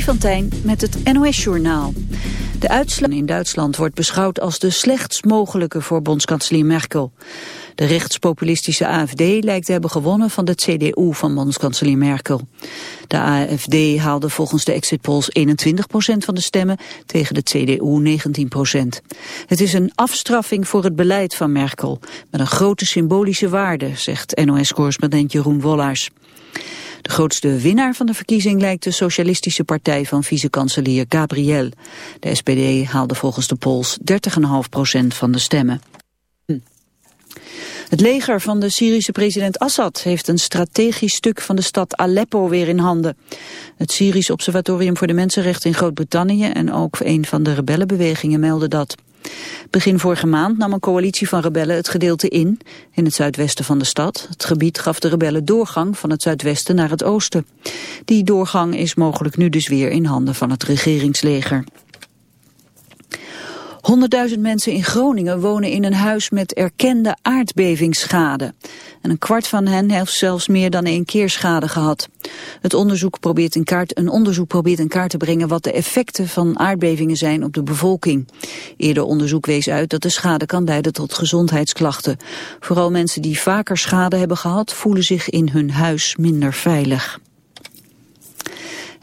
Freddy met het NOS-journaal. De uitslag in Duitsland wordt beschouwd als de slechtst mogelijke voor bondskanselier Merkel. De rechtspopulistische AFD lijkt te hebben gewonnen van de CDU van bondskanselier Merkel. De AFD haalde volgens de exit polls 21% van de stemmen, tegen de CDU 19% Het is een afstraffing voor het beleid van Merkel, met een grote symbolische waarde, zegt NOS-correspondent Jeroen Wollaars. De grootste winnaar van de verkiezing lijkt de socialistische partij van vice-kanselier Gabriel. De SPD haalde volgens de polls 30,5% van de stemmen. Het leger van de Syrische president Assad heeft een strategisch stuk van de stad Aleppo weer in handen. Het Syrisch Observatorium voor de Mensenrechten in Groot-Brittannië en ook een van de rebellenbewegingen melden dat. Begin vorige maand nam een coalitie van rebellen het gedeelte in, in het zuidwesten van de stad. Het gebied gaf de rebellen doorgang van het zuidwesten naar het oosten. Die doorgang is mogelijk nu dus weer in handen van het regeringsleger. 100.000 mensen in Groningen wonen in een huis met erkende aardbevingsschade. En een kwart van hen heeft zelfs meer dan één keer schade gehad. Het onderzoek probeert in kaart, een onderzoek probeert in kaart te brengen wat de effecten van aardbevingen zijn op de bevolking. Eerder onderzoek wees uit dat de schade kan leiden tot gezondheidsklachten. Vooral mensen die vaker schade hebben gehad voelen zich in hun huis minder veilig.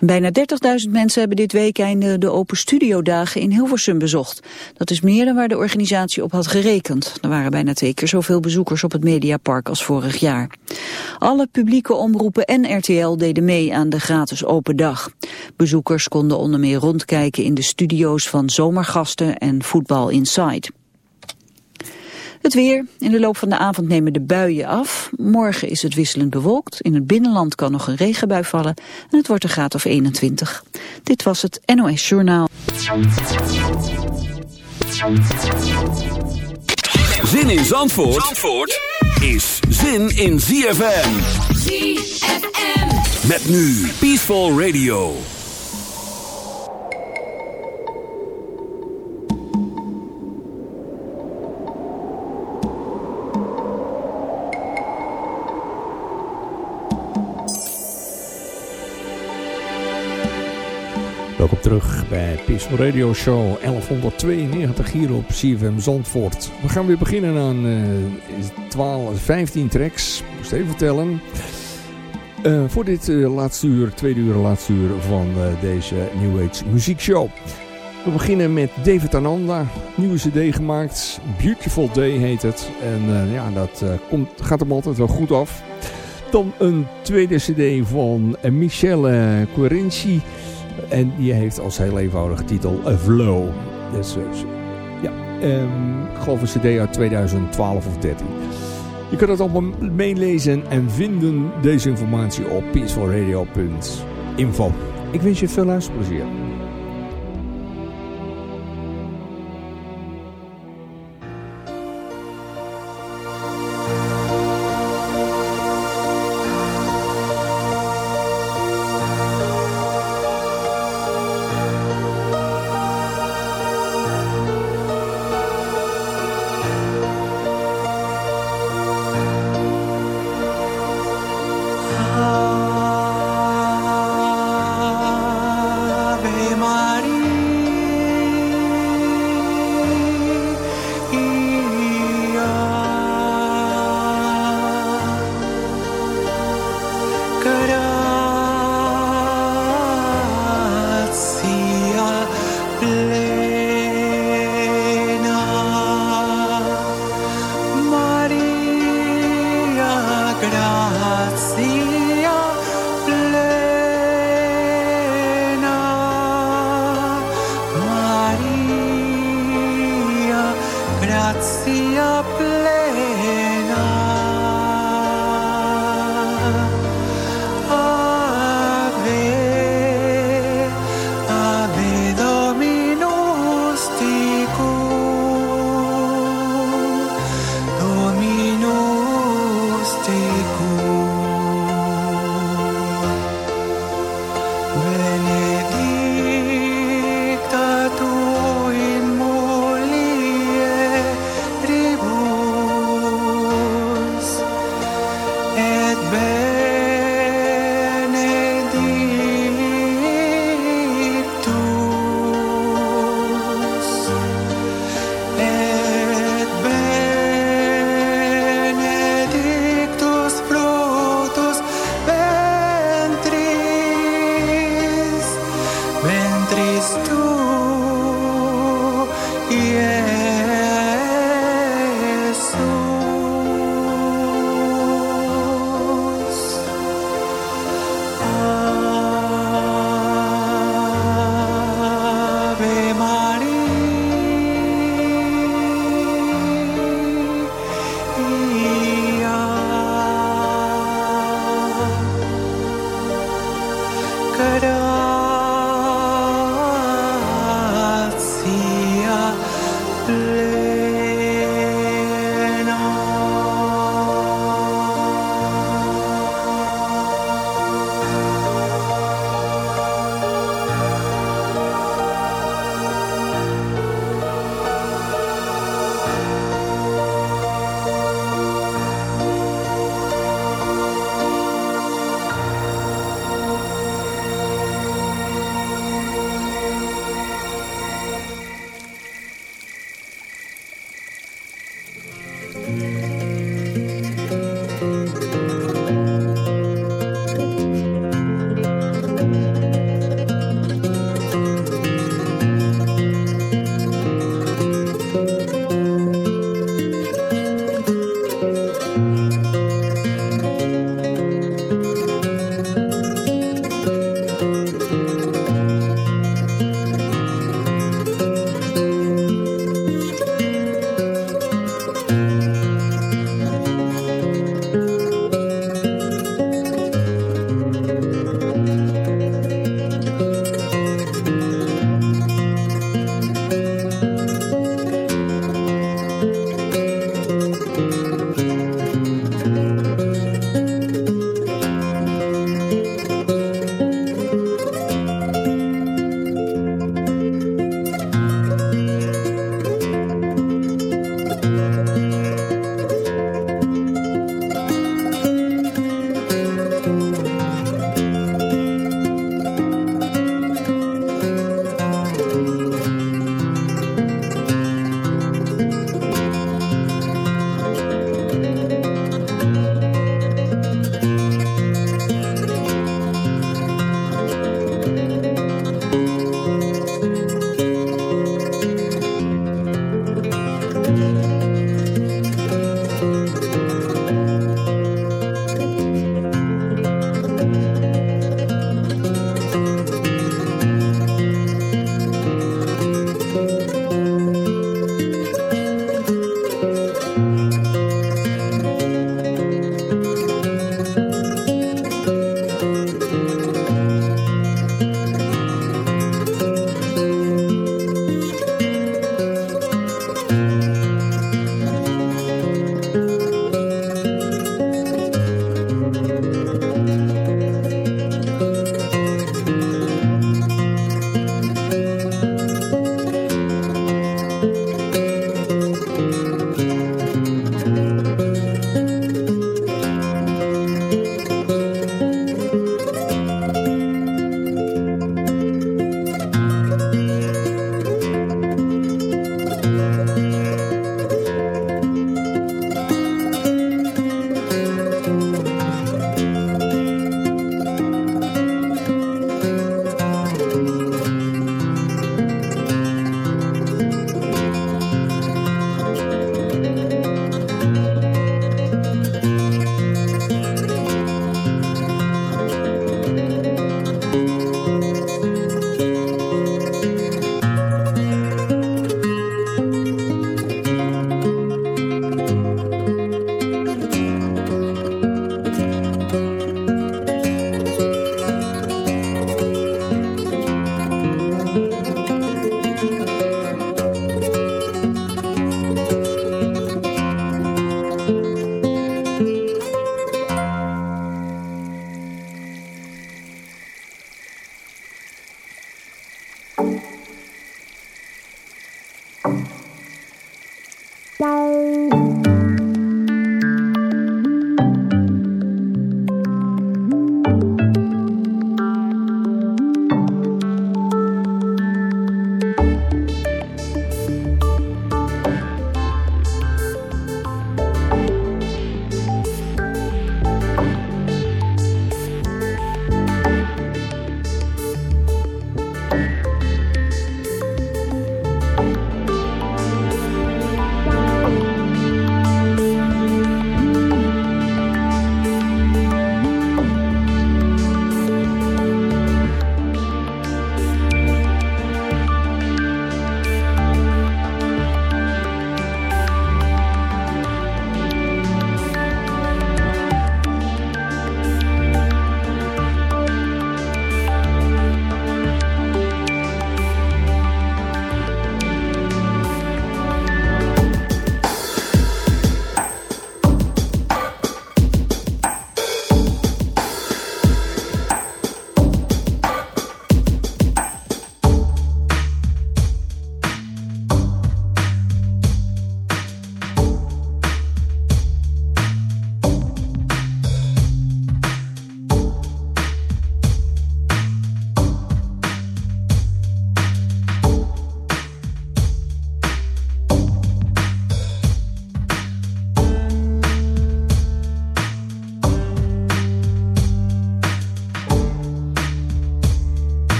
Bijna 30.000 mensen hebben dit weekend de Open Studio Dagen in Hilversum bezocht. Dat is meer dan waar de organisatie op had gerekend. Er waren bijna twee keer zoveel bezoekers op het Mediapark als vorig jaar. Alle publieke omroepen en RTL deden mee aan de gratis open dag. Bezoekers konden onder meer rondkijken in de studio's van Zomergasten en Voetbal Inside. Het weer. In de loop van de avond nemen de buien af. Morgen is het wisselend bewolkt. In het binnenland kan nog een regenbui vallen. En het wordt een graad of 21. Dit was het NOS Journaal. Zin in Zandvoort, Zandvoort is zin in ZFM. ZFM. Met nu Peaceful Radio. Terug bij Peaceful Radio Show 1192 hier op CFM Zandvoort. We gaan weer beginnen aan uh, 12, 15 tracks, moest even vertellen. Uh, voor dit uh, laatste uur, tweede uur, laatste uur van deze New Age muziekshow. We beginnen met David Ananda, nieuwe cd gemaakt. Beautiful Day heet het. En ja, dat komt, gaat hem altijd wel goed af. Dan een tweede cd van Michelle Querenci. En die heeft als heel eenvoudige titel A Flow. Dus, ja, um, ik geloof een cd uit 2012 of 13. Je kunt het allemaal meelezen en vinden deze informatie op peacefulradio.info. Ik wens je veel luisterplezier.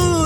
good.